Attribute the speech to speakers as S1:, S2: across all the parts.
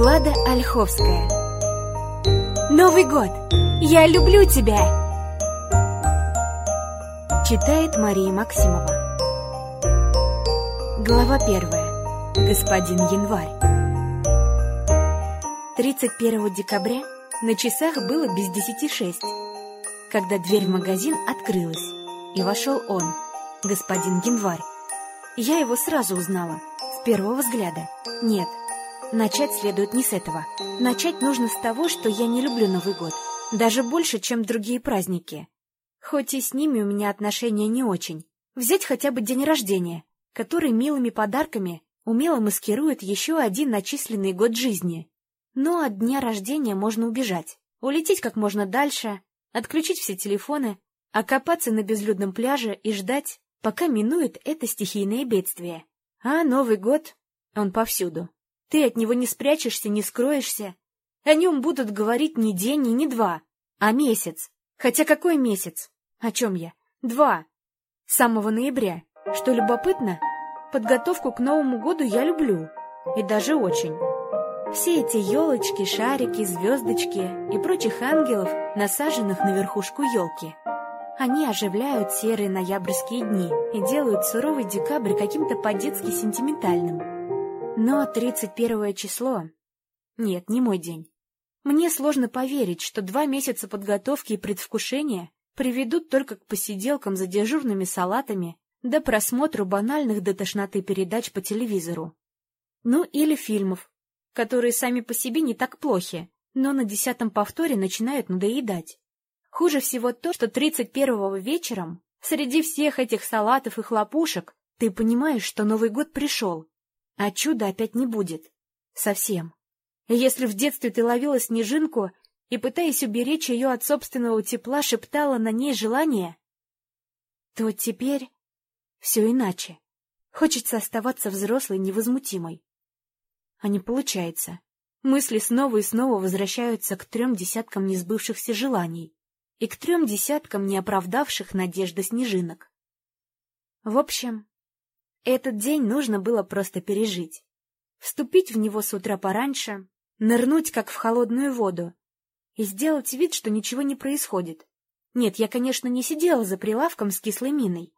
S1: Влада Ольховская Новый год! Я люблю тебя! Читает Мария Максимова Глава первая Господин Январь 31 декабря на часах было без десяти шесть, когда дверь в магазин открылась, и вошел он, господин Январь. Я его сразу узнала, с первого взгляда. Нет, начать следует не с этого. Начать нужно с того, что я не люблю Новый год. Даже больше, чем другие праздники. Хоть и с ними у меня отношения не очень. Взять хотя бы день рождения, который милыми подарками умело маскирует еще один начисленный год жизни. Но от дня рождения можно убежать, улететь как можно дальше, отключить все телефоны, окопаться на безлюдном пляже и ждать, пока минует это стихийное бедствие. А Новый год, он повсюду. Ты от него не спрячешься, не скроешься. О нем будут говорить не день и не два, а месяц. Хотя какой месяц? О чем я? Два. С самого ноября. Что любопытно, подготовку к Новому году я люблю. И даже очень. Все эти елочки, шарики, звездочки и прочих ангелов, насаженных на верхушку елки. Они оживляют серые ноябрьские дни и делают суровый декабрь каким-то по-детски сентиментальным. Но 31 число... Нет, не мой день. Мне сложно поверить, что два месяца подготовки и предвкушения приведут только к посиделкам за дежурными салатами да просмотру банальных до тошноты передач по телевизору. Ну или фильмов, которые сами по себе не так плохи, но на десятом повторе начинают надоедать. Хуже всего то, что 31-го вечером, среди всех этих салатов и хлопушек, ты понимаешь, что Новый год пришел, а чуда опять не будет. Совсем. Если в детстве ты ловила снежинку и, пытаясь уберечь ее от собственного тепла, шептала на ней желание, то теперь все иначе. Хочется оставаться взрослой невозмутимой. А не получается. Мысли снова и снова возвращаются к трем десяткам несбывшихся желаний и к трем десяткам неоправдавших надежды снежинок. В общем, этот день нужно было просто пережить. Вступить в него с утра пораньше, нырнуть как в холодную воду и сделать вид, что ничего не происходит. Нет, я, конечно, не сидела за прилавком с кислой миной.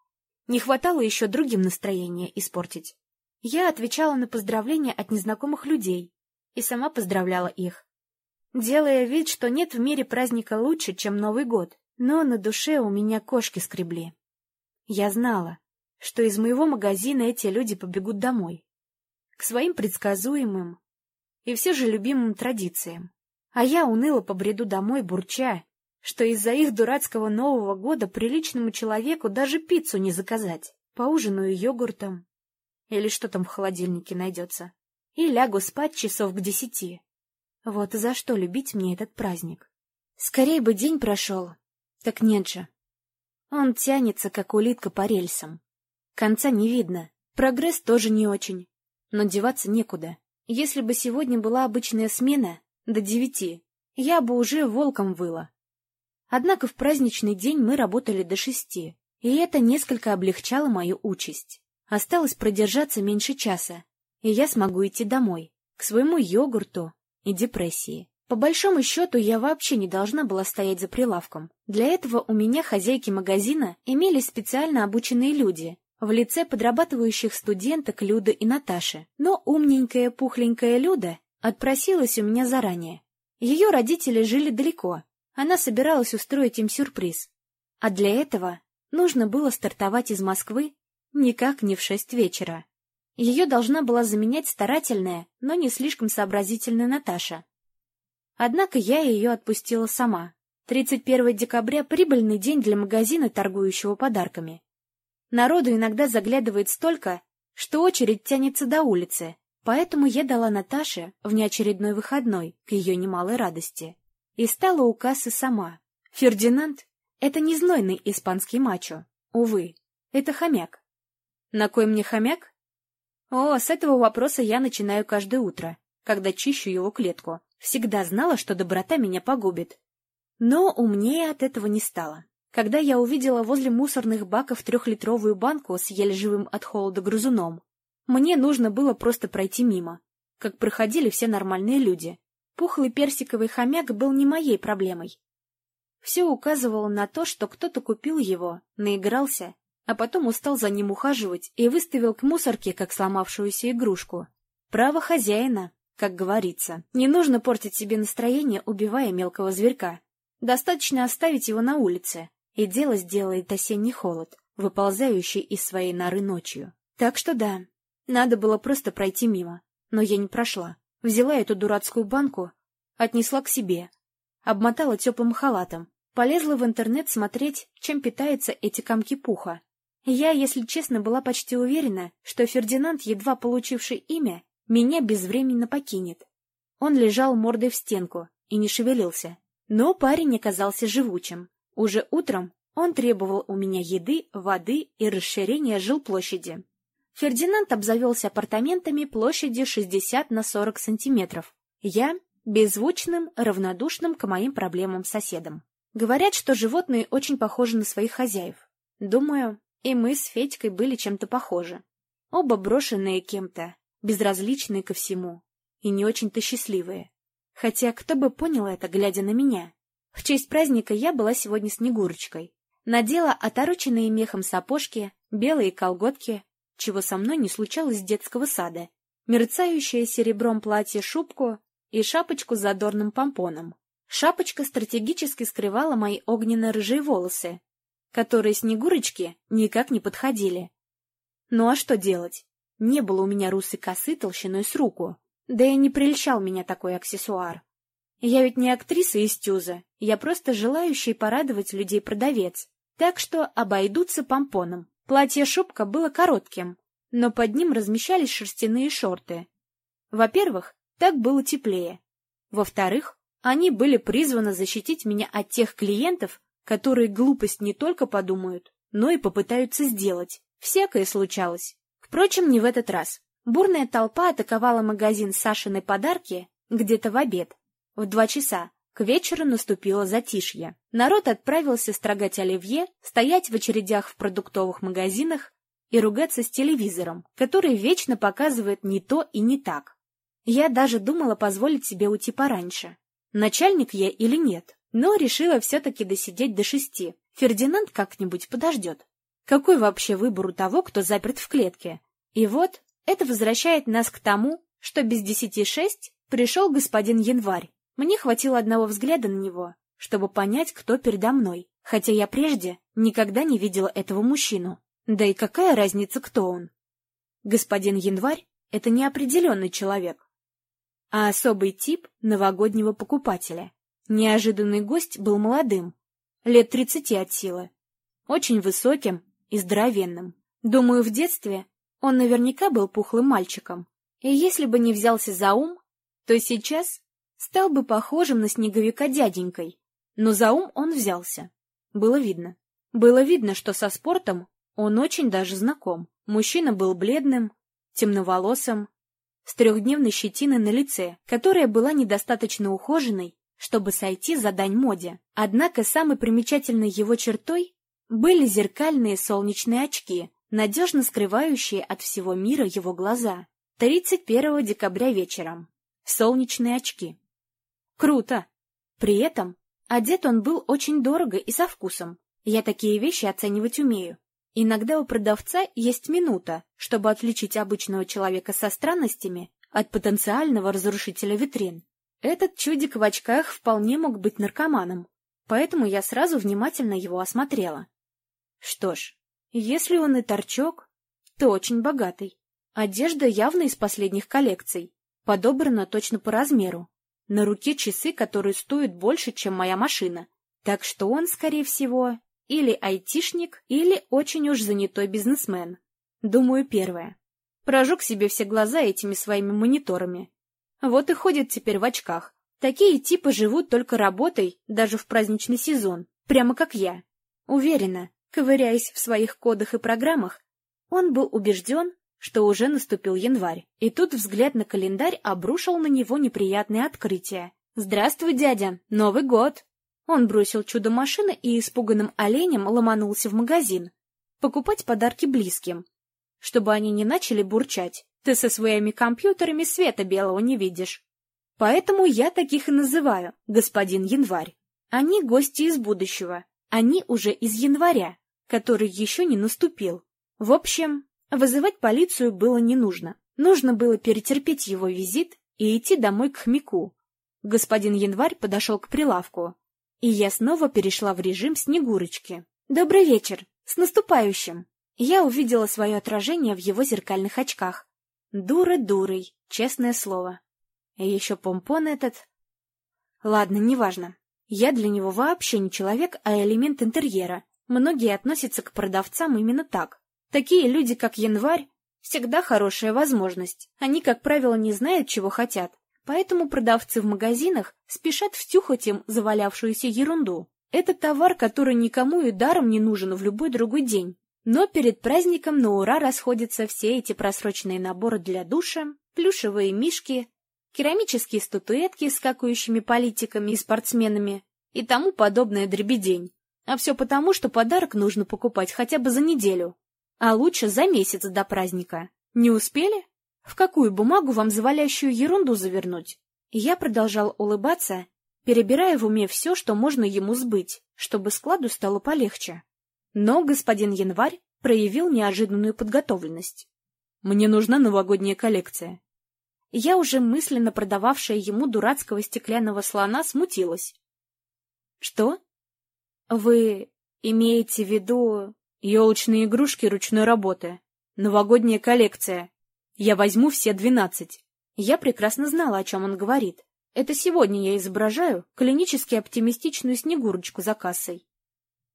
S1: Не хватало еще другим настроение испортить. Я отвечала на поздравления от незнакомых людей и сама поздравляла их делая вид, что нет в мире праздника лучше, чем Новый год, но на душе у меня кошки скребли. Я знала, что из моего магазина эти люди побегут домой, к своим предсказуемым и все же любимым традициям, а я уныло побреду домой, бурча, что из-за их дурацкого Нового года приличному человеку даже пиццу не заказать, поужинаю йогуртом или что там в холодильнике найдется, и лягу спать часов к десяти. Вот и за что любить мне этот праздник. Скорее бы день прошел. Так нет же. Он тянется, как улитка по рельсам. Конца не видно. Прогресс тоже не очень. Но деваться некуда. Если бы сегодня была обычная смена, до девяти, я бы уже волком выла. Однако в праздничный день мы работали до шести, и это несколько облегчало мою участь. Осталось продержаться меньше часа, и я смогу идти домой, к своему йогурту и депрессии. По большому счету, я вообще не должна была стоять за прилавком. Для этого у меня хозяйки магазина имелись специально обученные люди, в лице подрабатывающих студенток Люды и Наташи. Но умненькая пухленькая Люда отпросилась у меня заранее. Ее родители жили далеко, она собиралась устроить им сюрприз. А для этого нужно было стартовать из Москвы никак не в шесть вечера. Ее должна была заменять старательная, но не слишком сообразительная Наташа. Однако я ее отпустила сама. 31 декабря — прибыльный день для магазина, торгующего подарками. Народу иногда заглядывает столько, что очередь тянется до улицы, поэтому я дала Наташе внеочередной выходной, к ее немалой радости. И стала у кассы сама. Фердинанд — это не знойный испанский мачо. Увы, это хомяк. На кой мне хомяк? О, с этого вопроса я начинаю каждое утро, когда чищу его клетку. Всегда знала, что доброта меня погубит. Но умнее от этого не стало. Когда я увидела возле мусорных баков трехлитровую банку с еле живым от холода грызуном, мне нужно было просто пройти мимо. как проходили все нормальные люди. Пухлый персиковый хомяк был не моей проблемой. Все указывало на то, что кто-то купил его, наигрался, а потом устал за ним ухаживать и выставил к мусорке, как сломавшуюся игрушку. Право хозяина, как говорится. Не нужно портить себе настроение, убивая мелкого зверька. Достаточно оставить его на улице, и дело сделает осенний холод, выползающий из своей норы ночью. Так что да, надо было просто пройти мимо. Но я не прошла. Взяла эту дурацкую банку, отнесла к себе, обмотала теплым халатом, полезла в интернет смотреть, чем питаются эти комки пуха. Я, если честно, была почти уверена, что Фердинанд, едва получивший имя, меня безвременно покинет. Он лежал мордой в стенку и не шевелился. Но парень оказался живучим. Уже утром он требовал у меня еды, воды и расширения жилплощади. Фердинанд обзавелся апартаментами площадью 60 на 40 сантиметров. Я — беззвучным, равнодушным к моим проблемам соседом. Говорят, что животные очень похожи на своих хозяев. Думаю, и мы с Федькой были чем-то похожи. Оба брошенные кем-то, безразличные ко всему и не очень-то счастливые. Хотя кто бы понял это, глядя на меня? В честь праздника я была сегодня Снегурочкой. Надела отороченные мехом сапожки, белые колготки, чего со мной не случалось с детского сада, мерцающее серебром платье-шубку и шапочку с задорным помпоном. Шапочка стратегически скрывала мои огненно-рыжие волосы, которые Снегурочке никак не подходили. Ну а что делать? Не было у меня русой косы толщиной с руку, да и не прельщал меня такой аксессуар. Я ведь не актриса из Тюза, я просто желающий порадовать людей продавец, так что обойдутся помпоном. Платье-шубка было коротким, но под ним размещались шерстяные шорты. Во-первых, так было теплее. Во-вторых, они были призваны защитить меня от тех клиентов, которые глупость не только подумают, но и попытаются сделать. Всякое случалось. Впрочем, не в этот раз. Бурная толпа атаковала магазин Сашиной подарки где-то в обед. В два часа. К вечеру наступило затишье. Народ отправился строгать оливье, стоять в очередях в продуктовых магазинах и ругаться с телевизором, который вечно показывает не то и не так. Я даже думала позволить себе уйти пораньше. Начальник я или нет, но решила все-таки досидеть до шести. Фердинанд как-нибудь подождет. Какой вообще выбор у того, кто заперт в клетке? И вот это возвращает нас к тому, что без десяти шесть пришел господин Январь. Мне хватило одного взгляда на него, чтобы понять, кто передо мной, хотя я прежде никогда не видела этого мужчину. Да и какая разница, кто он? Господин Январь — это неопределенный человек, а особый тип новогоднего покупателя. Неожиданный гость был молодым, лет тридцати от силы, очень высоким и здоровенным. Думаю, в детстве он наверняка был пухлым мальчиком, и если бы не взялся за ум, то сейчас стал бы похожим на снеговика дяденькой. Но за ум он взялся. Было видно. Было видно, что со спортом он очень даже знаком. Мужчина был бледным, темноволосым, с трехдневной щетиной на лице, которая была недостаточно ухоженной, чтобы сойти за дань моде. Однако самой примечательной его чертой были зеркальные солнечные очки, надежно скрывающие от всего мира его глаза. 31 декабря вечером. Солнечные очки. Круто! При этом одет он был очень дорого и со вкусом. Я такие вещи оценивать умею. Иногда у продавца есть минута, чтобы отличить обычного человека со странностями от потенциального разрушителя витрин. Этот чудик в очках вполне мог быть наркоманом, поэтому я сразу внимательно его осмотрела. Что ж, если он и торчок, то очень богатый. Одежда явно из последних коллекций, подобрана точно по размеру. На руке часы, которые стоят больше, чем моя машина. Так что он, скорее всего, или айтишник, или очень уж занятой бизнесмен. Думаю, первое. Прожег себе все глаза этими своими мониторами. Вот и ходит теперь в очках. Такие типы живут только работой, даже в праздничный сезон, прямо как я. Уверена, Ковыряясь в своих кодах и программах, он был убежден, что уже наступил январь, и тут взгляд на календарь обрушил на него неприятное открытие. «Здравствуй, дядя! Новый год!» Он бросил чудо-машины и испуганным оленем ломанулся в магазин. Покупать подарки близким, чтобы они не начали бурчать. Ты со своими компьютерами света белого не видишь. Поэтому я таких и называю, господин Январь. Они гости из будущего. Они уже из января, который еще не наступил. В общем, вызывать полицию было не нужно. Нужно было перетерпеть его визит и идти домой к хомяку. Господин Январь подошел к прилавку, и я снова перешла в режим Снегурочки. «Добрый вечер! С наступающим!» Я увидела свое отражение в его зеркальных очках. Дура дурой, честное слово. И еще помпон этот... Ладно, неважно. Я для него вообще не человек, а элемент интерьера. Многие относятся к продавцам именно так. Такие люди, как Январь, всегда хорошая возможность. Они, как правило, не знают, чего хотят. Поэтому продавцы в магазинах спешат втюхать им завалявшуюся ерунду. Это товар, который никому и даром не нужен в любой другой день. Но перед праздником на ура расходятся все эти просроченные наборы для душа, плюшевые мишки, керамические статуэтки с какающими политиками и спортсменами и тому подобное дребедень. А все потому, что подарок нужно покупать хотя бы за неделю, а лучше за месяц до праздника. Не успели? В какую бумагу вам завалящую ерунду завернуть? я продолжал улыбаться, перебирая в уме все, что можно ему сбыть, чтобы складу стало полегче. Но господин Январь проявил неожиданную подготовленность. «Мне нужна новогодняя коллекция». Я, уже мысленно продававшая ему дурацкого стеклянного слона, смутилась. «Что? Вы имеете в виду...» «Елочные игрушки ручной работы. Новогодняя коллекция. Я возьму все двенадцать. Я прекрасно знала, о чем он говорит. Это сегодня я изображаю клинически оптимистичную снегурочку за кассой.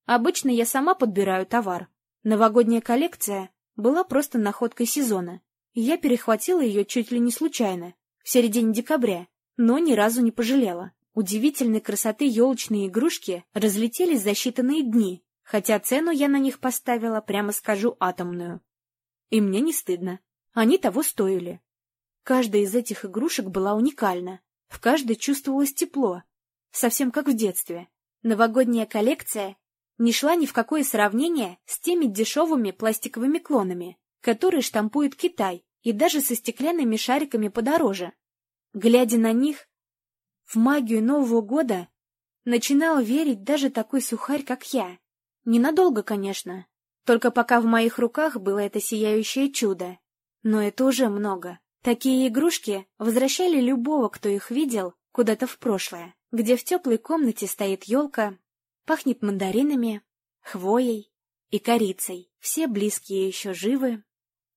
S1: Обычно я сама подбираю товар. Новогодняя коллекция была просто находкой сезона. Я перехватила ее чуть ли не случайно, в середине декабря, но ни разу не пожалела. Удивительной красоты елочные игрушки разлетелись за считанные дни, хотя цену я на них поставила, прямо скажу, атомную. И мне не стыдно. Они того стоили. Каждая из этих игрушек была уникальна. В каждой чувствовалось тепло. Совсем как в детстве. Новогодняя коллекция не шла ни в какое сравнение с теми дешевыми пластиковыми клонами, которые штампует Китай, и даже со стеклянными шариками подороже. Глядя на них, в магию Нового года начинал верить даже такой сухарь, как я. Ненадолго, конечно, только пока в моих руках было это сияющее чудо. Но это уже много. Такие игрушки возвращали любого, кто их видел, куда-то в прошлое, где в теплой комнате стоит елка, пахнет мандаринами, хвоей и корицей. Все близкие еще живы,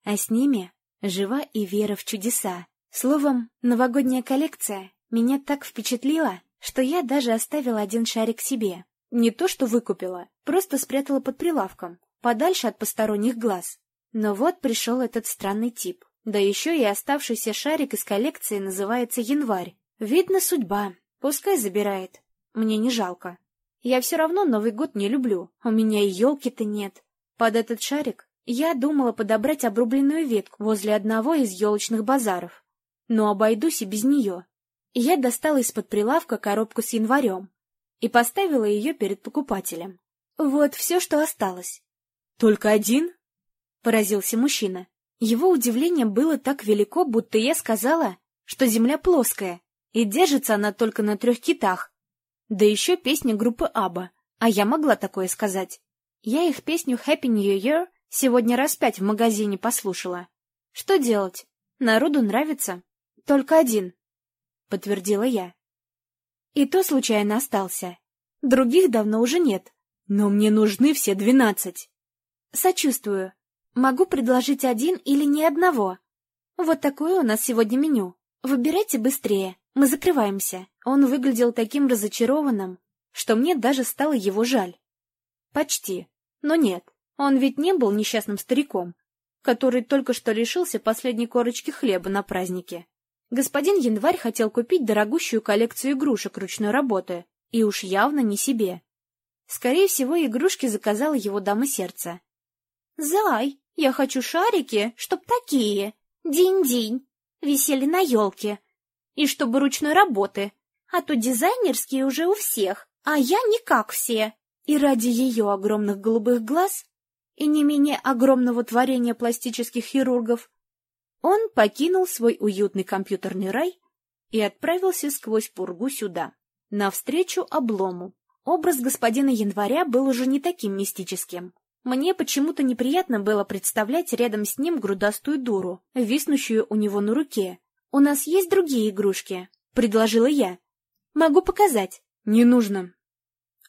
S1: а с ними жива и вера в чудеса. Словом, новогодняя коллекция меня так впечатлила, что я даже оставила один шарик себе. Не то что выкупила, просто спрятала под прилавком, подальше от посторонних глаз. Но вот пришел этот странный тип. Да еще и оставшийся шарик из коллекции называется январь. Видно, судьба. Пускай забирает. Мне не жалко. Я все равно Новый год не люблю. У меня и елки-то нет. Под этот шарик я думала подобрать обрубленную ветку возле одного из елочных базаров. Но обойдусь и без нее. Я достала из-под прилавка коробку с январем и поставила ее перед покупателем. Вот все, что осталось. — Только один? — поразился мужчина. Его удивление было так велико, будто я сказала, что земля плоская, и держится она только на трех китах. Да еще песня группы Аба, а я могла такое сказать. Я их песню «Happy New Year» сегодня раз пять в магазине послушала. Что делать? Народу нравится. Только один, — подтвердила я. И то случайно остался. Других давно уже нет. Но мне нужны все двенадцать. Сочувствую. Могу предложить один или ни одного. Вот такое у нас сегодня меню. Выбирайте быстрее, мы закрываемся. Он выглядел таким разочарованным, что мне даже стало его жаль. Почти. Но нет, он ведь не был несчастным стариком, который только что лишился последней корочки хлеба на празднике. Господин Январь хотел купить дорогущую коллекцию игрушек ручной работы, и уж явно не себе. Скорее всего, игрушки заказала его дама сердца. «Зай, я хочу шарики, чтоб такие, динь-динь, висели на елке, и чтобы ручной работы, а то дизайнерские уже у всех, а я не как все». И ради ее огромных голубых глаз и не менее огромного творения пластических хирургов Он покинул свой уютный компьютерный рай и отправился сквозь пургу сюда, навстречу облому. Образ господина Января был уже не таким мистическим. Мне почему-то неприятно было представлять рядом с ним грудастую дуру, виснущую у него на руке. «У нас есть другие игрушки?» — предложила я. «Могу показать». «Не нужно.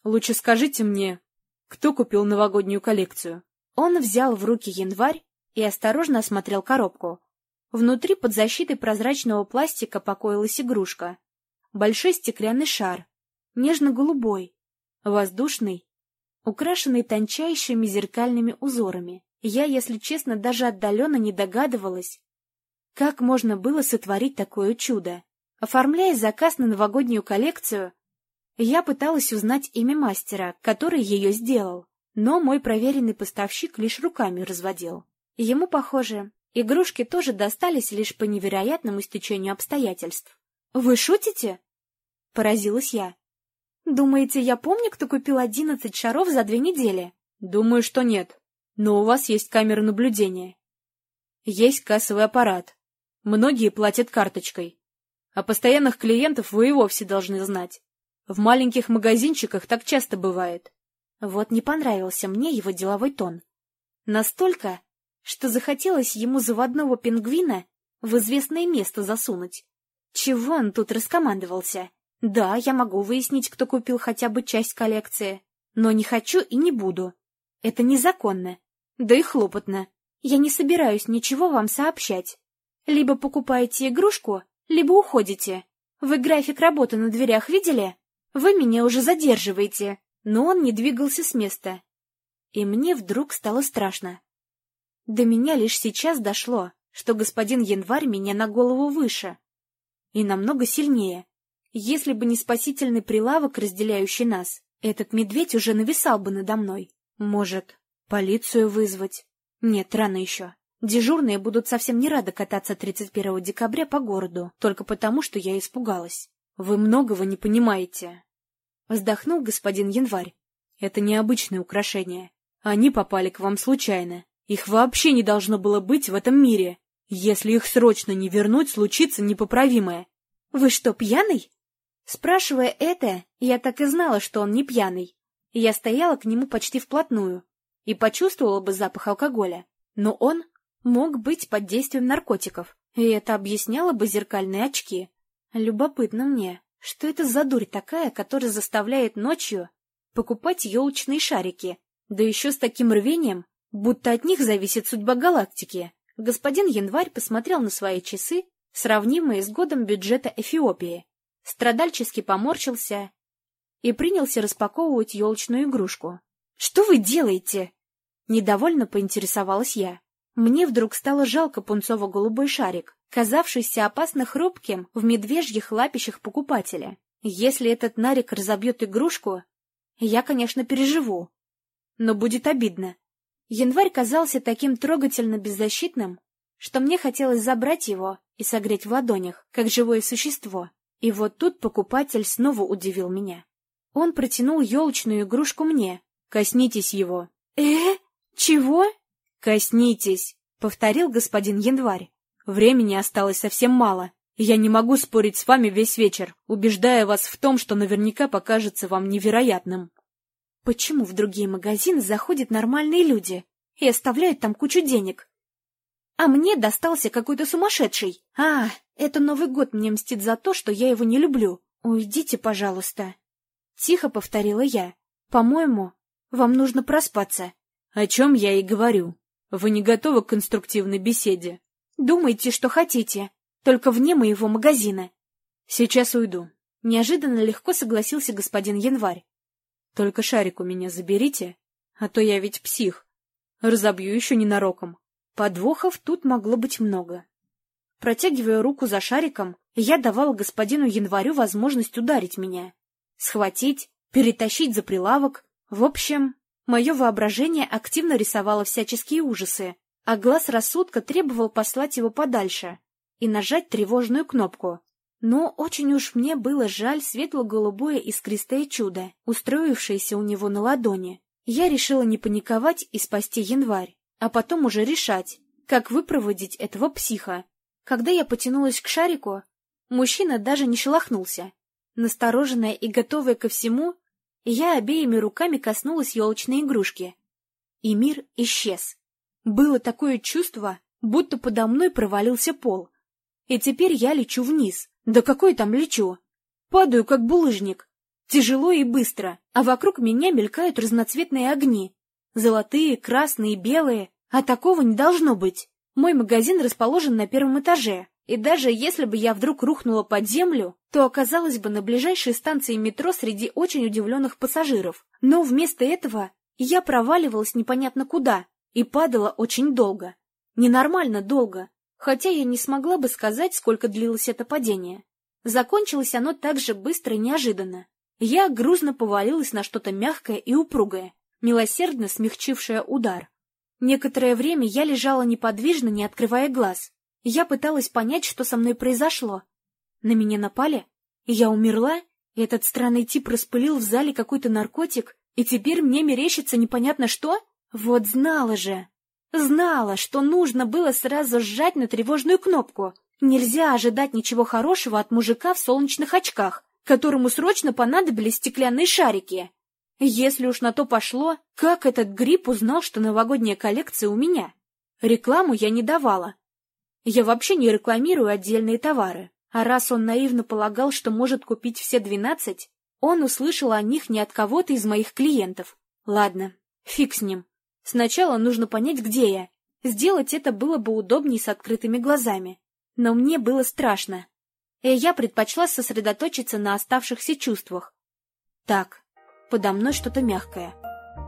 S1: Лучше скажите мне, кто купил новогоднюю коллекцию?» Он взял в руки январь и осторожно осмотрел коробку. Внутри под защитой прозрачного пластика покоилась игрушка. Большой стеклянный шар, нежно-голубой, воздушный украшенный тончайшими зеркальными узорами. Я, если честно, даже отдаленно не догадывалась, как можно было сотворить такое чудо. Оформляя заказ на новогоднюю коллекцию, я пыталась узнать имя мастера, который ее сделал, но мой проверенный поставщик лишь руками разводил. Ему, похоже, игрушки тоже достались лишь по невероятному стечению обстоятельств. «Вы шутите?» — поразилась я. Думаете, я помню, кто купил одиннадцать шаров за две недели? Думаю, что нет. Но у вас есть камера наблюдения. Есть кассовый аппарат. Многие платят карточкой. А постоянных клиентов вы и вовсе должны знать. В маленьких магазинчиках так часто бывает. Вот не понравился мне его деловой тон. Настолько, что захотелось ему заводного пингвина в известное место засунуть. Чего он тут раскомандовался? Да, я могу выяснить, кто купил хотя бы часть коллекции, но не хочу и не буду. Это незаконно, да и хлопотно. Я не собираюсь ничего вам сообщать. Либо покупаете игрушку, либо уходите. Вы график работы на дверях видели? Вы меня уже задерживаете. Но он не двигался с места. И мне вдруг стало страшно. До меня лишь сейчас дошло, что господин Январь меня на голову выше. И намного сильнее. Если бы не спасительный прилавок, разделяющий нас, этот медведь уже нависал бы надо мной. Может, полицию вызвать? Нет, рано еще. Дежурные будут совсем не рады кататься 31 декабря по городу, только потому, что я испугалась. Вы многого не понимаете. Вздохнул господин Январь. Это необычные украшения. Они попали к вам случайно. Их вообще не должно было быть в этом мире. Если их срочно не вернуть, случится непоправимое. Вы что, пьяный? Спрашивая это, я так и знала, что он не пьяный. Я стояла к нему почти вплотную и почувствовала бы запах алкоголя. Но он мог быть под действием наркотиков, и это объясняло бы зеркальные очки. Любопытно мне, что это за дурь такая, которая заставляет ночью покупать елочные шарики, да еще с таким рвением, будто от них зависит судьба галактики. Господин Январь посмотрел на свои часы, сравнимые с годом бюджета Эфиопии, страдальчески поморщился и принялся распаковывать елочную игрушку. — Что вы делаете? — недовольно поинтересовалась я. Мне вдруг стало жалко пунцово-голубой шарик, казавшийся опасно хрупким в медвежьих лапищах покупателя. Если этот нарик разобьет игрушку, я, конечно, переживу. Но будет обидно. Январь казался таким трогательно беззащитным, что мне хотелось забрать его и согреть в ладонях, как живое существо. И вот тут покупатель снова удивил меня. Он протянул елочную игрушку мне. «Коснитесь его». «Э? Чего?» «Коснитесь», — повторил господин Январь. «Времени осталось совсем мало, я не могу спорить с вами весь вечер, убеждая вас в том, что наверняка покажется вам невероятным». «Почему в другие магазины заходят нормальные люди и оставляют там кучу денег, а мне достался какой-то сумасшедший. А, это Новый год мне мстит за то, что я его не люблю. Уйдите, пожалуйста. Тихо повторила я. По-моему, вам нужно проспаться. О чем я и говорю. Вы не готовы к конструктивной беседе. Думайте, что хотите, только вне моего магазина. Сейчас уйду. Неожиданно легко согласился господин Январь. Только шарик у меня заберите, а то я ведь псих. Разобью еще ненароком. Подвохов тут могло быть много. Протягивая руку за шариком, я давала господину Январю возможность ударить меня. Схватить, перетащить за прилавок. В общем, мое воображение активно рисовало всяческие ужасы, а глаз рассудка требовал послать его подальше и нажать тревожную кнопку. Но очень уж мне было жаль светло-голубое искристое чудо, устроившееся у него на ладони. Я решила не паниковать и спасти январь а потом уже решать, как выпроводить этого психа. Когда я потянулась к шарику, мужчина даже не шелохнулся. Настороженная и готовая ко всему, я обеими руками коснулась елочной игрушки. И мир исчез. Было такое чувство, будто подо мной провалился пол. И теперь я лечу вниз. Да какой там лечу? Падаю, как булыжник. Тяжело и быстро, а вокруг меня мелькают разноцветные огни. Золотые, красные, белые. А такого не должно быть. Мой магазин расположен на первом этаже, и даже если бы я вдруг рухнула под землю, то оказалась бы на ближайшей станции метро среди очень удивленных пассажиров. Но вместо этого я проваливалась непонятно куда и падала очень долго. Ненормально долго, хотя я не смогла бы сказать, сколько длилось это падение. Закончилось оно так же быстро и неожиданно. Я грузно повалилась на что-то мягкое и упругое, милосердно смягчившее удар. Некоторое время я лежала неподвижно, не открывая глаз. Я пыталась понять, что со мной произошло. На меня напали? Я умерла? И этот странный тип распылил в зале какой-то наркотик, и теперь мне мерещится непонятно что? Вот знала же! Знала, что нужно было сразу сжать на тревожную кнопку. Нельзя ожидать ничего хорошего от мужика в солнечных очках, которому срочно понадобились стеклянные шарики. Если уж на то пошло, как этот гриб узнал, что новогодняя коллекция у меня? Рекламу я не давала. Я вообще не рекламирую отдельные товары. А раз он наивно полагал, что может купить все двенадцать, он услышал о них не от кого-то из моих клиентов. Ладно, фиг с ним. Сначала нужно понять, где я. Сделать это было бы удобнее с открытыми глазами. Но мне было страшно. И я предпочла сосредоточиться на оставшихся чувствах. Так, Подо мной что-то мягкое,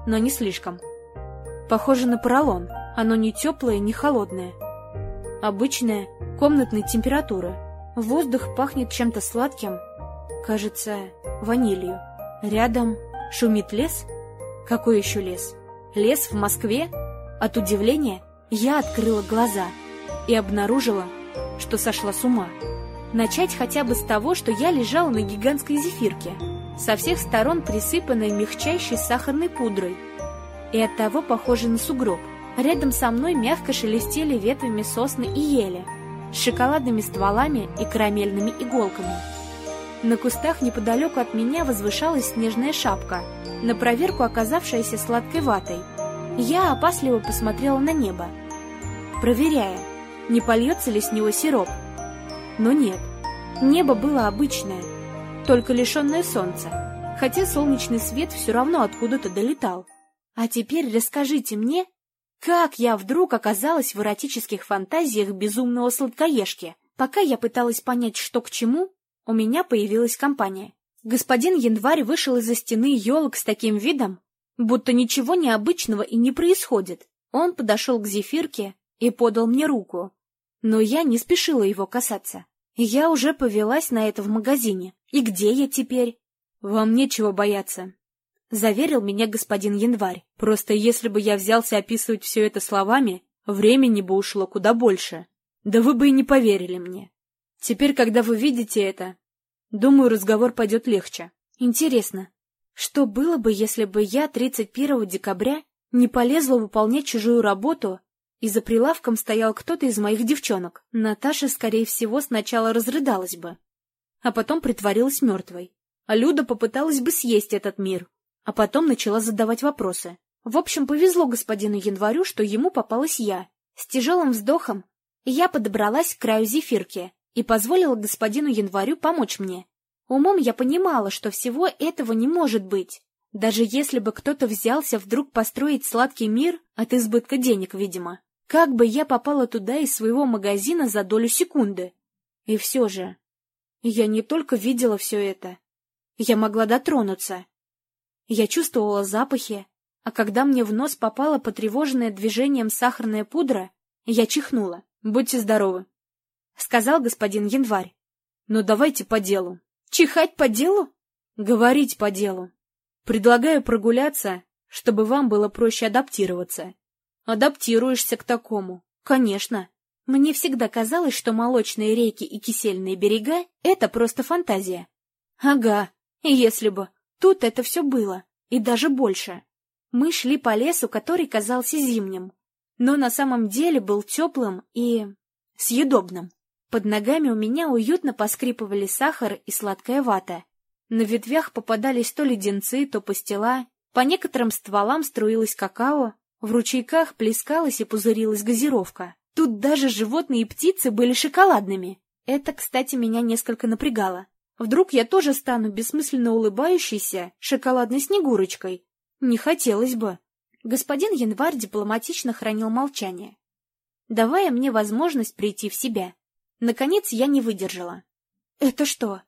S1: но не слишком. Похоже на поролон, оно не теплое, не холодное. Обычная комнатной температуры. Воздух пахнет чем-то сладким, кажется, ванилью. Рядом шумит лес. Какой еще лес? Лес в Москве? От удивления я открыла глаза и обнаружила, что сошла с ума. Начать хотя бы с того, что я лежала на гигантской зефирке — со всех сторон присыпанной мягчайшей сахарной пудрой и оттого похожей на сугроб. Рядом со мной мягко шелестели ветвями сосны и ели, с шоколадными стволами и карамельными иголками. На кустах неподалеку от меня возвышалась снежная шапка, на проверку оказавшаяся сладкой ватой. Я опасливо посмотрела на небо, проверяя, не польется ли с него сироп. Но нет, небо было обычное, только лишенное солнца, хотя солнечный свет все равно откуда-то долетал. А теперь расскажите мне, как я вдруг оказалась в эротических фантазиях безумного сладкоежки? Пока я пыталась понять, что к чему, у меня появилась компания. Господин Январь вышел из-за стены елок с таким видом, будто ничего необычного и не происходит. Он подошел к зефирке и подал мне руку, но я не спешила его касаться. Я уже повелась на это в магазине. И где я теперь? Вам нечего бояться, — заверил меня господин Январь. Просто если бы я взялся описывать все это словами, времени бы ушло куда больше. Да вы бы и не поверили мне. Теперь, когда вы видите это, думаю, разговор пойдет легче. Интересно, что было бы, если бы я 31 декабря не полезла выполнять чужую работу и за прилавком стоял кто-то из моих девчонок. Наташа, скорее всего, сначала разрыдалась бы, а потом притворилась мертвой. А Люда попыталась бы съесть этот мир, а потом начала задавать вопросы. В общем, повезло господину Январю, что ему попалась я. С тяжелым вздохом я подобралась к краю зефирки и позволила господину Январю помочь мне. Умом я понимала, что всего этого не может быть. Даже если бы кто-то взялся вдруг построить сладкий мир от избытка денег, видимо. Как бы я попала туда из своего магазина за долю секунды? И все же, я не только видела все это. Я могла дотронуться. Я чувствовала запахи, а когда мне в нос попала потревоженная движением сахарная пудра, я чихнула. «Будьте здоровы», — сказал господин Январь. «Но давайте по делу». «Чихать по делу?» «Говорить по делу. Предлагаю прогуляться, чтобы вам было проще адаптироваться. Адаптируешься к такому. Конечно. Мне всегда казалось, что молочные реки и кисельные берега — это просто фантазия. Ага, если бы. Тут это все было. И даже больше. Мы шли по лесу, который казался зимним. но на самом деле был теплым и съедобным. Под ногами у меня уютно поскрипывали сахар и сладкая вата. На ветвях попадались то леденцы, то пастила, по некоторым стволам струилось какао, в ручейках плескалась и пузырилась газировка. Тут даже животные и птицы были шоколадными. Это, кстати, меня несколько напрягало. Вдруг я тоже стану бессмысленно улыбающейся шоколадной снегурочкой? Не хотелось бы. Господин Январь дипломатично хранил молчание, давая мне возможность прийти в себя. Наконец я не выдержала. — Это что,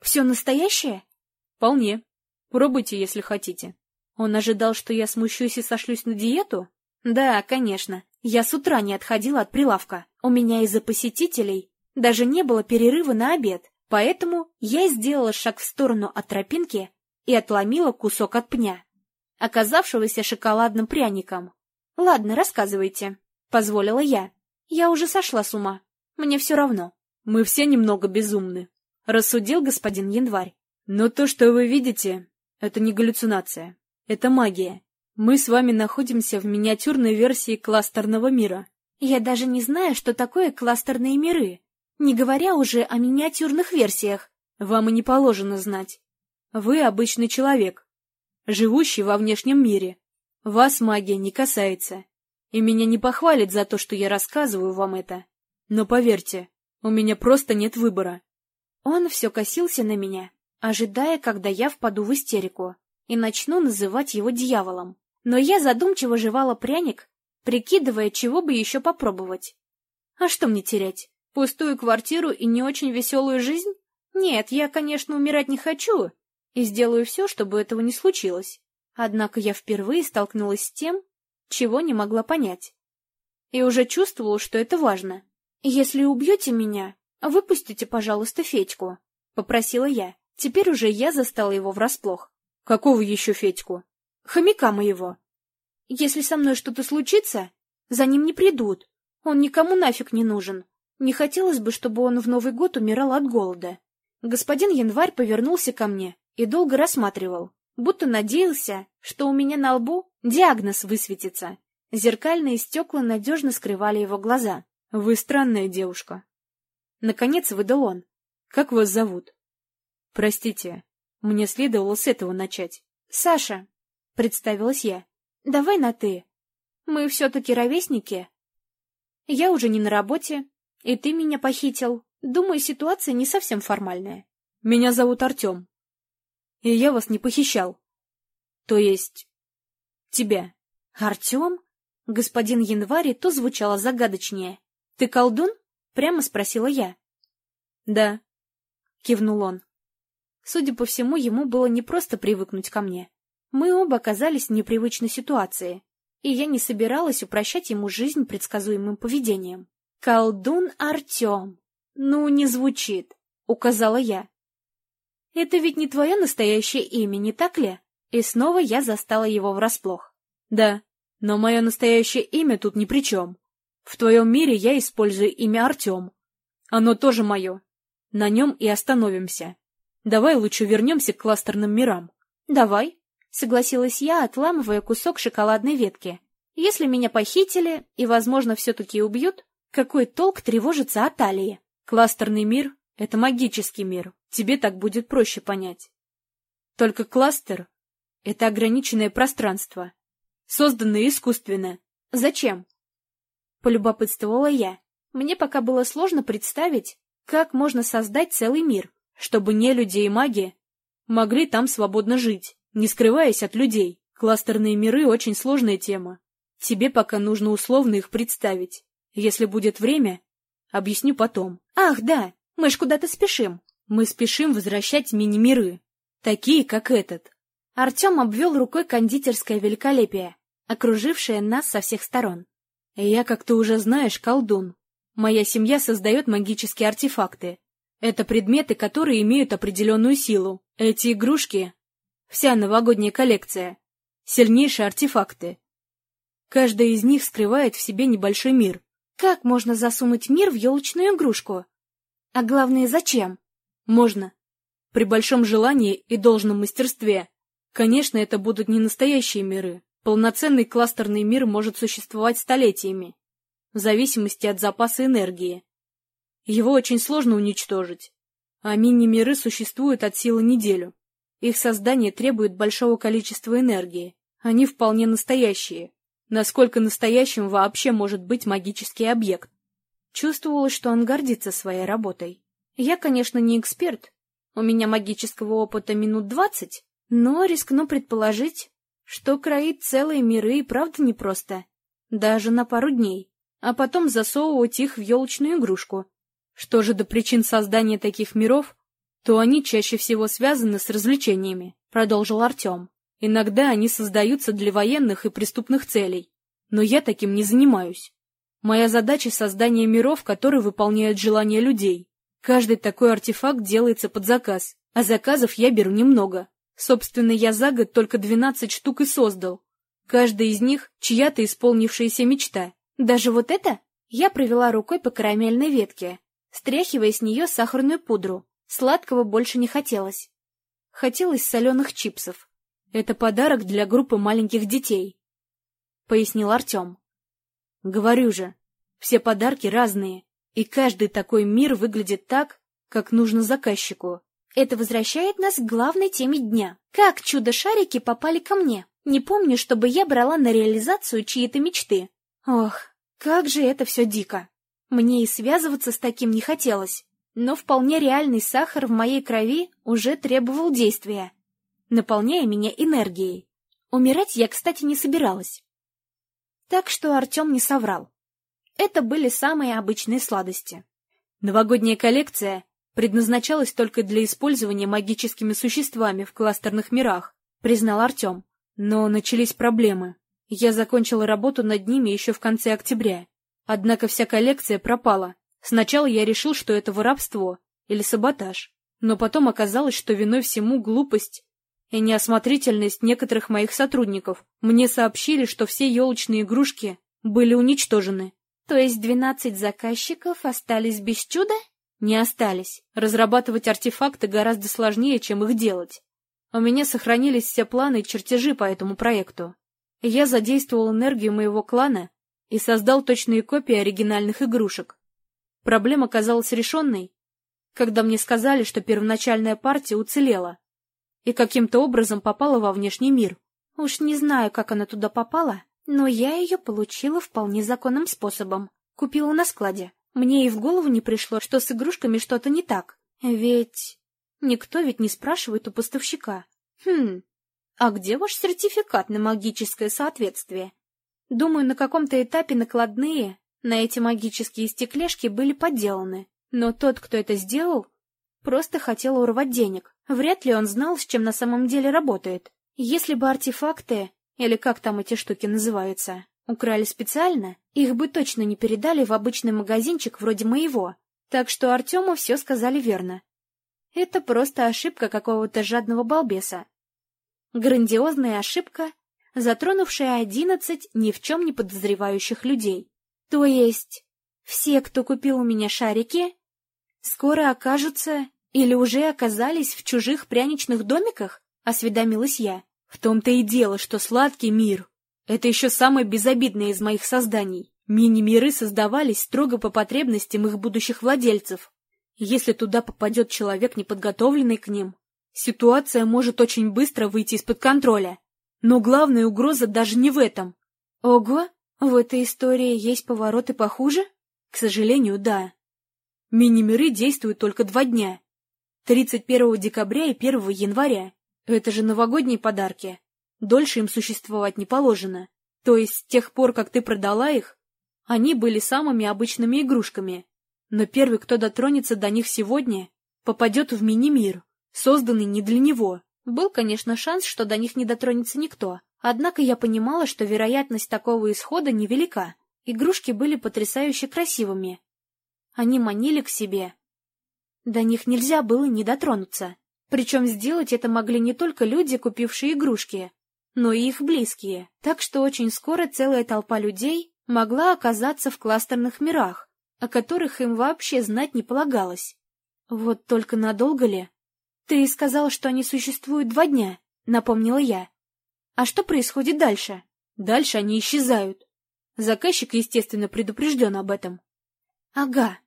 S1: все настоящее? — Вполне. Пробуйте, если хотите. Он ожидал, что я смущусь и сошлюсь на диету? Да, конечно. Я с утра не отходила от прилавка. У меня из-за посетителей даже не было перерыва на обед, поэтому я сделала шаг в сторону от тропинки и отломила кусок от пня, оказавшегося шоколадным пряником. «Ладно, рассказывайте», — позволила я. «Я уже сошла с ума. Мне все равно». «Мы все немного безумны», — рассудил господин Январь. «Но то, что вы видите, это не галлюцинация. Это магия. Мы с вами находимся в миниатюрной версии кластерного мира. Я даже не знаю, что такое кластерные миры, не говоря уже о миниатюрных версиях. Вам и не положено знать. Вы обычный человек, живущий во внешнем мире. Вас магия не касается. И меня не похвалит за то, что я рассказываю вам это. Но поверьте, у меня просто нет выбора. Он все косился на меня, ожидая, когда я впаду в истерику и начну называть его дьяволом. Но я задумчиво жевала пряник, прикидывая, чего бы еще попробовать. А что мне терять? Пустую квартиру и не очень веселую жизнь? Нет, я, конечно, умирать не хочу и сделаю все, чтобы этого не случилось. Однако я впервые столкнулась с тем, чего не могла понять. И уже чувствовала, что это важно. «Если убьете меня, выпустите, пожалуйста, Федьку», — попросила я. Теперь уже я застала его врасплох. Какого еще Федьку? Хомяка моего. Если со мной что-то случится, за ним не придут. Он никому нафиг не нужен. Не хотелось бы, чтобы он в Новый год умирал от голода. Господин Январь повернулся ко мне и долго рассматривал, будто надеялся, что у меня на лбу диагноз высветится. Зеркальные стекла надежно скрывали его глаза. — Вы странная девушка. Наконец выдал он. — Как вас зовут? — Простите, мне следовало с этого начать. — Саша, — представилась я, — давай на «ты». Мы все-таки ровесники. Я уже не на работе, и ты меня похитил. Думаю, ситуация не совсем формальная. Меня зовут Артем. И я вас не похищал. То есть... тебя. Артем? Господин Январь то звучало загадочнее. Ты колдун? Прямо спросила я. Да, кивнул он. Судя по всему, ему было непросто привыкнуть ко мне. Мы оба оказались в непривычной ситуации, и я не собиралась упрощать ему жизнь предсказуемым поведением. «Колдун Артем!» «Ну, не звучит», — указала я. «Это ведь не твое настоящее имя, не так ли?» И снова я застала его врасплох. «Да, но мое настоящее имя тут ни при чем. В твоем мире я использую имя Артем. Оно тоже мое. На нем и остановимся. Давай лучше вернемся к кластерным мирам. Давай, согласилась я, отламывая кусок шоколадной ветки. Если меня похитили и, возможно, все-таки убьют, какой толк тревожиться о талии? Кластерный мир — это магический мир, тебе так будет проще понять. Только кластер — это ограниченное пространство, созданное искусственно. Зачем? Полюбопытствовала я. Мне пока было сложно представить, как можно создать целый мир, чтобы не люди и маги могли там свободно жить, не скрываясь от людей. Кластерные миры — очень сложная тема. Тебе пока нужно условно их представить. Если будет время, объясню потом. Ах, да, мы ж куда-то спешим. Мы спешим возвращать мини-миры, такие, как этот. Артем обвел рукой кондитерское великолепие, окружившее нас со всех сторон. Я, как ты уже знаешь, колдун. Моя семья создает магические артефакты, это предметы, которые имеют определенную силу. Эти игрушки, вся новогодняя коллекция, сильнейшие артефакты. Каждая из них скрывает в себе небольшой мир. Как можно засунуть мир в елочную игрушку? А главное, зачем? Можно. При большом желании и должном мастерстве. Конечно, это будут не настоящие миры,
S2: Полноценный кластерный мир может существовать столетиями, в зависимости от запаса энергии. Его очень сложно уничтожить, а мини-миры существуют от силы неделю. Их создание требует большого количества энергии. Они вполне настоящие. Насколько настоящим вообще может быть магический объект? Чувствовалось, что он гордится своей работой. Я, конечно, не эксперт. У меня магического опыта минут двадцать, но рискну предположить, что кроить целые миры и правда непросто. Даже на пару дней. А потом засовывать их в елочную игрушку. Что же до причин создания таких миров, то они чаще всего связаны с развлечениями, продолжил Артем. Иногда они создаются для военных и преступных целей. Но я таким не занимаюсь. Моя задача — создание миров, которые выполняют желания людей. Каждый такой артефакт делается под заказ, а заказов я беру немного. Собственно, я за год только 12 штук и создал. Каждая из них — чья-то исполнившаяся мечта.
S1: Даже вот это? Я провела рукой по карамельной ветке, стряхивая с нее сахарную пудру. Сладкого больше не хотелось. Хотелось соленых чипсов.
S2: Это подарок для группы маленьких детей, — пояснил Артем. Говорю же, все подарки разные, и каждый такой мир выглядит так, как нужно заказчику.
S1: Это возвращает нас к главной теме дня. Как чудо-шарики попали ко мне? Не помню, чтобы я брала на реализацию чьи-то мечты. Ох, как же это все дико. Мне и связываться с таким не хотелось. Но вполне реальный сахар в моей крови уже требовал действия наполняя меня энергией. Умирать я, кстати, не собиралась. Так что Артем не соврал. Это были самые обычные сладости.
S2: Новогодняя коллекция предназначалась только для использования магическими существами в кластерных мирах, признал Артем. Но начались проблемы. Я закончила работу над ними еще в конце октября. Однако вся коллекция пропала. Сначала я решил, что это воровство или саботаж. Но потом оказалось, что виной всему глупость и неосмотрительность некоторых моих сотрудников. Мне сообщили, что все елочные игрушки были уничтожены.
S1: То есть двенадцать заказчиков остались без чуда?
S2: Не остались. Разрабатывать артефакты гораздо сложнее, чем их делать. У меня сохранились все планы и чертежи по этому проекту. Я задействовал энергию моего клана и создал точные копии оригинальных игрушек. Проблема казалась решенной, когда мне сказали, что первоначальная партия уцелела, и каким-то образом попала во внешний мир.
S1: Уж не знаю, как она туда попала, но я ее получила вполне законным способом. Купила на складе. Мне и в голову не пришло, что с игрушками что-то не так. Ведь... Никто ведь не спрашивает у поставщика. Хм, а где ваш сертификат на магическое соответствие? Думаю, на каком-то этапе накладные на эти магические стекляшки были подделаны. Но тот, кто это сделал, просто хотел урвать денег. Вряд ли он знал, с чем на самом деле работает. Если бы артефакты, или как там эти штуки называются, украли специально, их бы точно не передали в обычный магазинчик вроде моего. Так что Артему все сказали верно. Это просто ошибка какого-то жадного балбеса. Грандиозная ошибка, затронувшая одиннадцать ни в чем не подозревающих людей. То есть, все, кто купил у меня шарики, скоро окажутся или уже оказались в чужих пряничных домиках? — осведомилась я.
S2: В том-то и дело, что сладкий мир — это еще самое безобидное из моих созданий. Мини-миры создавались строго по потребностям их будущих владельцев. Если туда попадет человек, неподготовленный к ним, ситуация может очень быстро выйти из-под контроля. Но главная угроза даже не в этом.
S1: Ого, в этой истории есть повороты похуже?
S2: К сожалению, да. Мини-миры действуют только два дня, 31 декабря и 1 января. Это же новогодние подарки. Дольше им существовать не положено. То есть с тех пор, как ты продала их, они были самыми обычными игрушками. Но первый, кто дотронется до них сегодня, попадет в мини-мир, созданный не для него.
S1: Был, конечно, шанс, что до них не дотронется никто. Однако я понимала, что вероятность такого исхода невелика. Игрушки были потрясающе красивыми. Они манили к себе, до них нельзя было не дотронуться. Причем сделать это могли не только люди, купившие игрушки, но и их близкие. Так что очень скоро целая толпа людей могла оказаться в кластерных мирах, о которых им вообще знать не полагалось. Вот только надолго ли? Ты сказал, что они существуют два дня, напомнила я. А что происходит дальше?
S2: Дальше они исчезают. Заказчик, естественно, предупрежден об этом.
S1: Ага.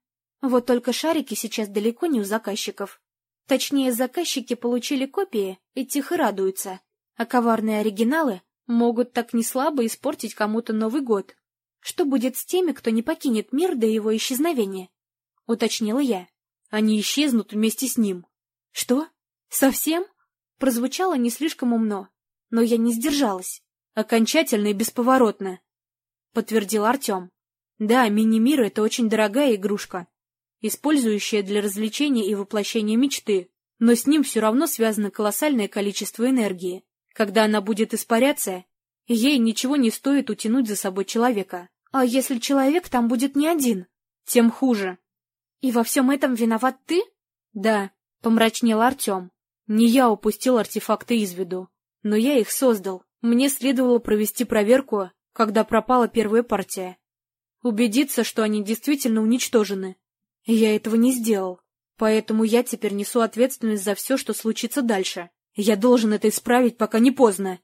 S1: Вот только шарики сейчас далеко не у заказчиков. Точнее, заказчики получили копии и тихо радуются, а коварные оригиналы могут так неслабо испортить кому-то Новый год. Что будет с теми, кто не покинет мир до его исчезновения? Уточнила я.
S2: Они исчезнут вместе с ним.
S1: Что? Совсем? Прозвучало не слишком умно, но я не сдержалась.
S2: Окончательно и бесповоротно, подтвердил Артем. Да, мини-мир — это очень дорогая игрушка, использующая для развлечения и воплощения мечты, но с ним все равно связано колоссальное количество энергии. Когда она будет испаряться, ей ничего не стоит утянуть за собой человека.
S1: А если человек там будет не один?
S2: Тем хуже.
S1: И во всем этом виноват ты?
S2: Да, помрачнел Артем. Не я упустил артефакты из виду, но я их создал. Мне следовало провести проверку, когда пропала первая партия. Убедиться, что они действительно уничтожены. Я этого не сделал. Поэтому я теперь несу ответственность за все, что случится дальше. Я должен это исправить, пока не поздно.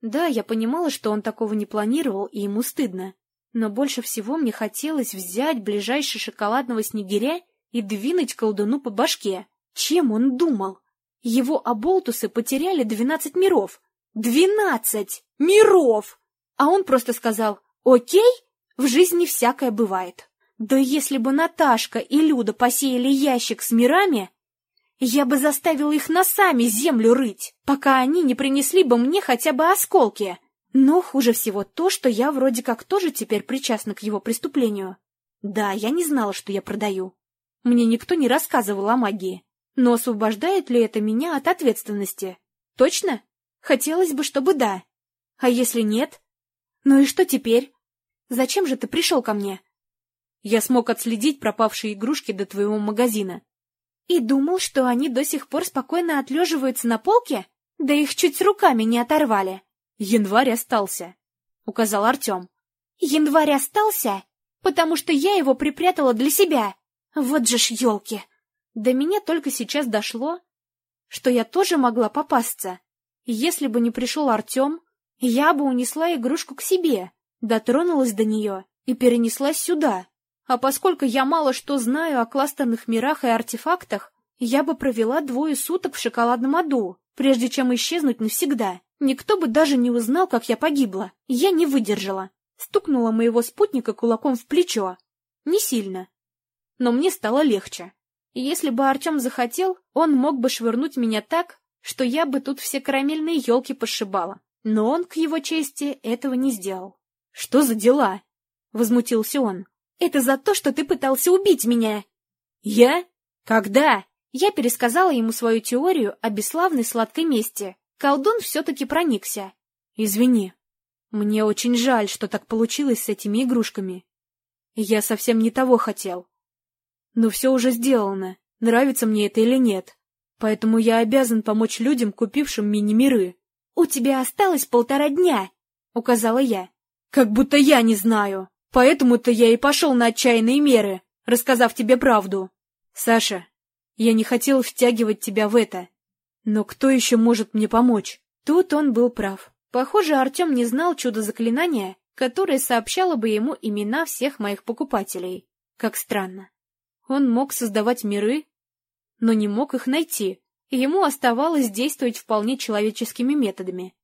S1: Да, я понимала, что он такого не планировал, и ему стыдно. Но больше всего мне хотелось взять ближайший шоколадного снегиря и двинуть колдуну по башке. Чем он думал? Его оболтусы потеряли двенадцать миров. Двенадцать миров! А он просто сказал «Окей, в жизни всякое бывает». Да если бы Наташка и Люда посеяли ящик с мирами, я бы заставила их носами землю рыть, пока они не принесли бы мне хотя бы осколки. Но хуже всего то, что я вроде как тоже теперь причастна к его преступлению. Да, я не знала, что я продаю. Мне никто не рассказывал о магии. Но освобождает ли это меня от ответственности? Точно? Хотелось бы, чтобы да. А если нет? Ну и что теперь? Зачем же ты пришел ко мне?
S2: Я смог отследить пропавшие игрушки до твоего магазина.
S1: И думал, что они до сих пор спокойно отлеживаются на полке? Да их чуть руками не оторвали.
S2: Январь остался, — указал Артем.
S1: Январь остался? Потому что я его припрятала для себя. Вот же ж елки! До меня только сейчас дошло, что я тоже могла попасться. Если бы не пришел Артем, я бы унесла игрушку к себе, дотронулась до нее и перенеслась сюда. А поскольку я мало что знаю о кластерных мирах и артефактах, я бы провела двое суток в шоколадном аду, прежде чем исчезнуть навсегда. Никто бы даже не узнал, как я погибла. Я не выдержала. Стукнула моего спутника кулаком в плечо. Не сильно. Но мне стало легче. если бы Артем захотел, он мог бы швырнуть меня так, что я бы тут все карамельные елки пошибала. Но он, к его чести, этого не сделал.
S2: — Что за дела? — возмутился он.
S1: Это за то, что ты пытался убить меня.
S2: Я? Когда?
S1: Я пересказала ему свою теорию о бесславной сладкой мести. Колдун все-таки проникся.
S2: Извини. Мне очень жаль, что так получилось с этими игрушками. Я совсем не того хотел. Но все уже сделано, нравится мне это или нет. Поэтому я обязан помочь людям, купившим мини-миры.
S1: — У тебя осталось полтора дня, — указала я.
S2: — Как будто я не знаю. Поэтому-то я и пошел на отчаянные меры, рассказав тебе правду. Саша, я не хотел втягивать тебя в это. Но кто еще может мне помочь?
S1: Тут он был прав. Похоже, Артем не знал чудо-заклинания, которое сообщало бы ему имена всех моих покупателей. Как странно. Он мог создавать миры, но не мог их найти, ему оставалось действовать вполне человеческими методами.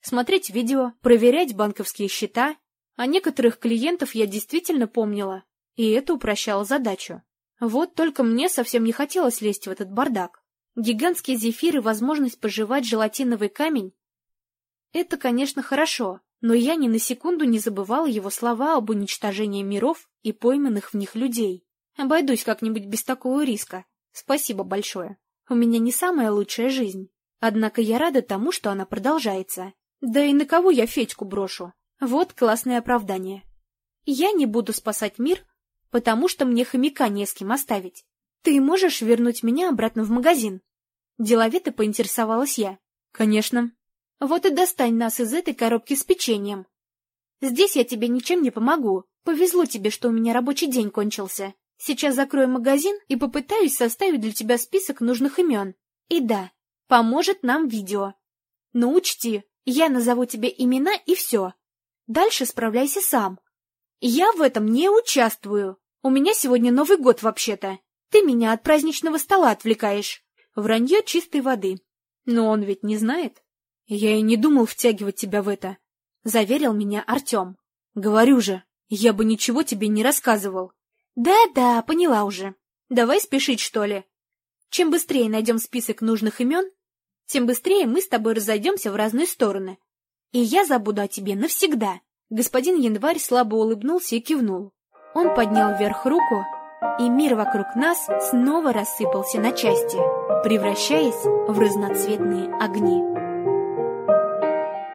S1: Смотреть видео, проверять банковские счета а некоторых клиентов я действительно помнила, и это упрощало задачу. Вот только мне совсем не хотелось лезть в этот бардак. Гигантские зефиры, возможность пожевать желатиновый камень — это, конечно, хорошо, но я ни на секунду не забывала его слова об уничтожении миров и пойманных в них людей. Обойдусь как-нибудь без такого риска. Спасибо большое. У меня не самая лучшая жизнь. Однако я рада тому, что она продолжается. Да и на кого я Федьку брошу? Вот классное оправдание. Я не буду спасать мир, потому что мне хомяка не с кем оставить. Ты можешь вернуть меня обратно в магазин? Деловито поинтересовалась я.
S2: Конечно.
S1: Вот и достань нас из этой коробки с печеньем. Здесь я тебе ничем не помогу. Повезло тебе, что у меня рабочий день кончился. Сейчас закрою магазин и попытаюсь составить для тебя список нужных имен. И да, поможет нам видео. Но учти, я назову тебе имена и все. Дальше справляйся сам. Я в этом не участвую. У меня сегодня Новый год вообще-то. Ты меня от праздничного стола отвлекаешь. Вранье чистой воды.
S2: Но он ведь не знает. Я и не думал втягивать тебя в это. Заверил меня Артем. Говорю же, я бы ничего тебе не рассказывал.
S1: Да-да, поняла уже. Давай спешить, что ли? Чем быстрее найдем список нужных имен, тем быстрее мы с тобой разойдемся в разные стороны. И я забуду о тебе навсегда. Господин Январь слабо улыбнулся и кивнул. Он поднял вверх руку, и мир вокруг нас снова рассыпался на части, превращаясь в разноцветные огни.